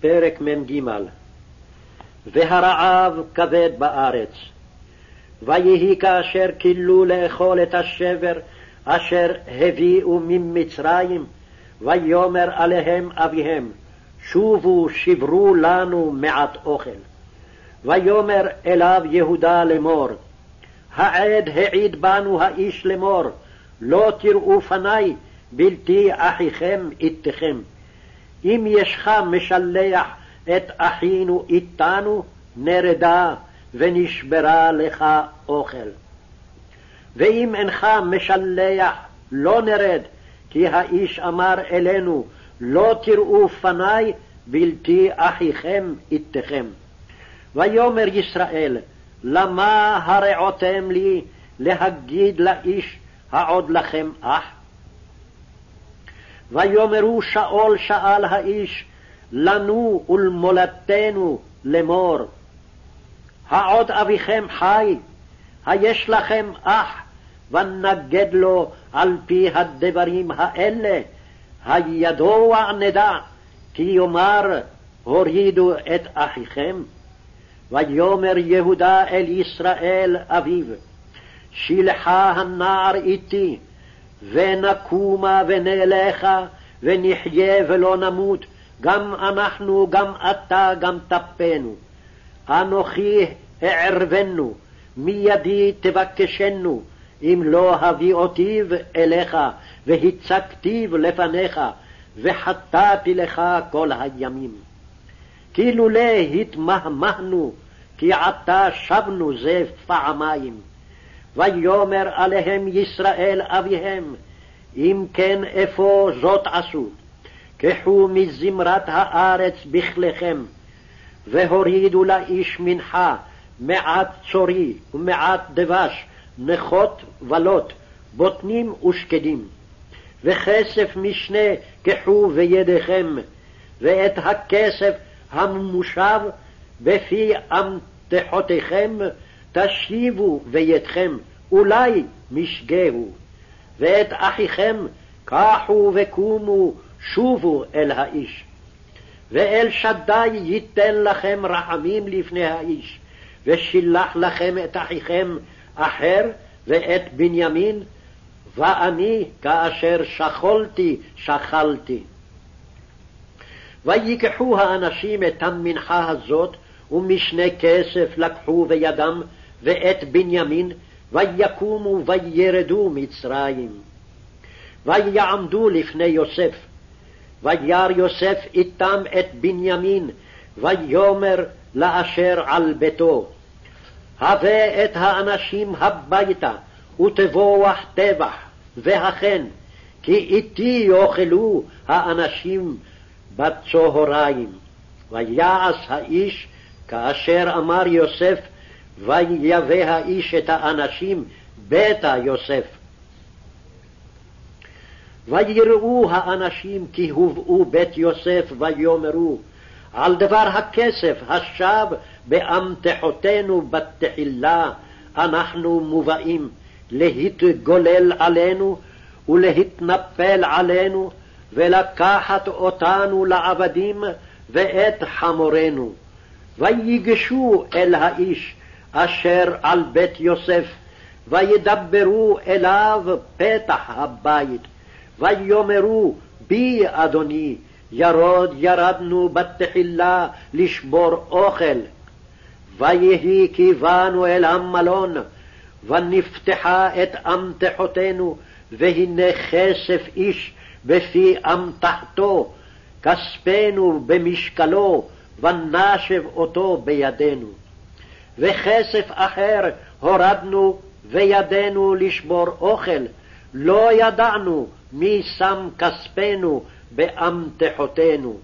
פרק מ"ג והרעב כבד בארץ. ויהי כאשר כילו לאכול את השבר אשר הביאו ממצרים, ויאמר עליהם אביהם, שובו שברו לנו מעט אוכל. ויאמר אליו יהודה לאמור, העד העיד בנו האיש לאמור, לא תראו פני בלתי אחיכם איתכם. אם ישך משלח את אחינו איתנו, נרדה ונשברה לך אוכל. ואם אינך משלח, לא נרד, כי האיש אמר אלינו, לא תראו פני בלתי אחיכם איתכם. ויאמר ישראל, למה הרעותם לי להגיד לאיש העוד לכם אח? ויאמרו שאול שאל האיש, לנו ולמולדתנו לאמור. העוד אביכם חי, היש לכם אח, ונגד לו על פי הדברים האלה, הידוע נדע, כי יאמר הורידו את אחיכם. ויאמר יהודה אל ישראל אביו, שילחה הנער איתי, ונקומה ונלכה, ונחיה ולא נמות, גם אנחנו, גם אתה, גם טפנו. אנוכי אערבנו, מידי תבקשנו, אם לא הביא אותיו אליך, והצגתיו לפניך, וחטאתי לך כל הימים. כי לולא התמהמהנו, כי עתה שבנו זה פעמיים. ויאמר עליהם ישראל אביהם, אם כן אפוא זאת עשו, קחו מזמרת הארץ בכליכם, והורידו לאיש מנחה, מעט צורי ומעט דבש, נכות ולוט, בוטנים ושקדים. וכסף משנה קחו בידיכם, ואת הכסף הממושב בפי אמתחותיכם תשיבו בידכם, אולי משגהו. ואת אחיכם קחו וקומו, שובו אל האיש. ואל שדי ייתן לכם רחמים לפני האיש, ושילח לכם את אחיכם אחר ואת בנימין, ואני כאשר שכלתי שכלתי. ויקחו האנשים את המנחה הזאת, ומשנה כסף לקחו בידם, ואת בנימין, ויקומו וירדו מצרים. ויעמדו לפני יוסף, וירא יוסף איתם את בנימין, ויאמר לאשר על ביתו, הבא את האנשים הביתה, ותבוח טבח, והכן, כי איתי יאכלו האנשים בצהריים. ויעש האיש כאשר אמר יוסף, ויבא האיש את האנשים ביתה יוסף. ויראו האנשים כי הובאו בית יוסף, ויאמרו, על דבר הכסף השב באמתחותינו בתחילה, אנחנו מובאים להתגולל עלינו ולהתנפל עלינו, ולקחת אותנו לעבדים ואת חמורנו. ויגשו אל האיש אשר על בית יוסף, וידברו אליו פתח הבית, ויאמרו בי אדוני, ירוד ירדנו בתחילה לשבור אוכל. ויהי כי באנו אל המלון, ונפתחה את אמתחותינו, והנה כסף איש בפי אמתחתו, כספנו במשקלו, ונשב אותו בידינו. וכסף אחר הורדנו וידנו לשבור אוכל, לא ידענו מי שם כספנו באמתחותינו.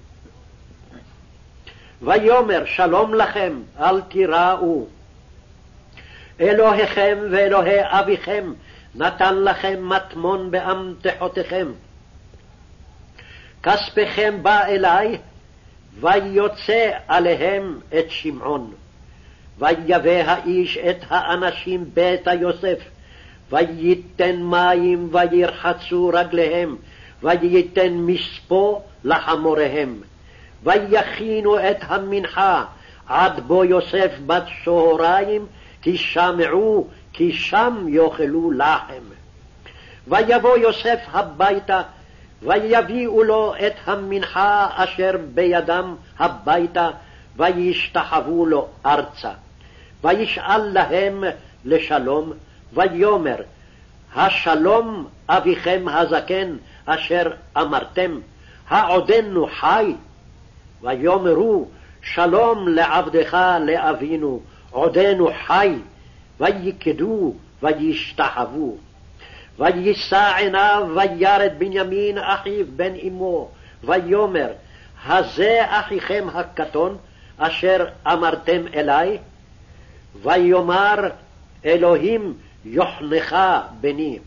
ויאמר שלום לכם, אל תיראו. אלוהיכם ואלוהי אביכם נתן לכם מטמון באמתחותיכם. כספכם בא אלי, ויוצא עליהם את שמעון. ויבא האיש את האנשים ביתה יוסף, וייתן מים וירחצו רגליהם, וייתן מספו לחמוריהם. ויכינו את המנחה עד בו יוסף בצהריים, כי שמעו כי שם יאכלו לחם. ויבוא יוסף הביתה, ויביאו לו את המנחה אשר בידם הביתה, וישתחוו לו ארצה. וישאל להם לשלום, ויאמר, השלום אביכם הזקן אשר אמרתם, העודנו חי? ויאמרו, שלום לעבדך לאבינו, עודנו חי, ויקדו וישתחוו. ויישא עיניו וירא את בנימין אחיו בן אמו, ויאמר, הזה אחיכם הקטון, אשר אמרתם אלי? ויאמר, אלוהים יוחנך בני.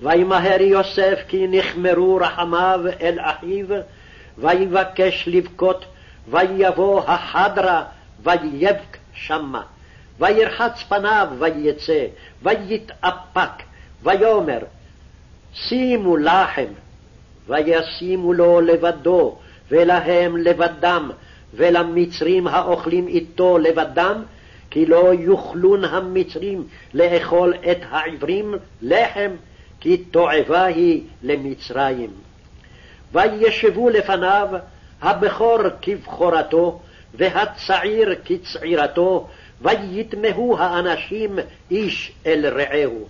וימהר יוסף כי נכמרו רחמיו אל אחיו, ויבקש לבכות, ויבוא החדרה, ויבק שמה. וירחץ פניו ויצא, ויתאפק, ויאמר, שימו לחם, וישימו לו לבדו, ולהם לבדם, ולמצרים האוכלים איתו לבדם, כי לא יוכלון המצרים לאכול את העברים לחם, כי תועבה היא למצרים. וישבו לפניו הבכור כבכורתו, והצעיר כצעירתו, ויתמהו האנשים איש אל רעהו.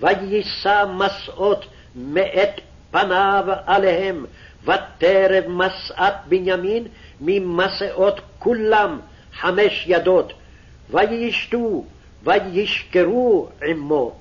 ויישא מסעות מאת פניו עליהם, ותרב משאת בנימין ממסעות כולם חמש ידות, וישתו וישכרו עמו.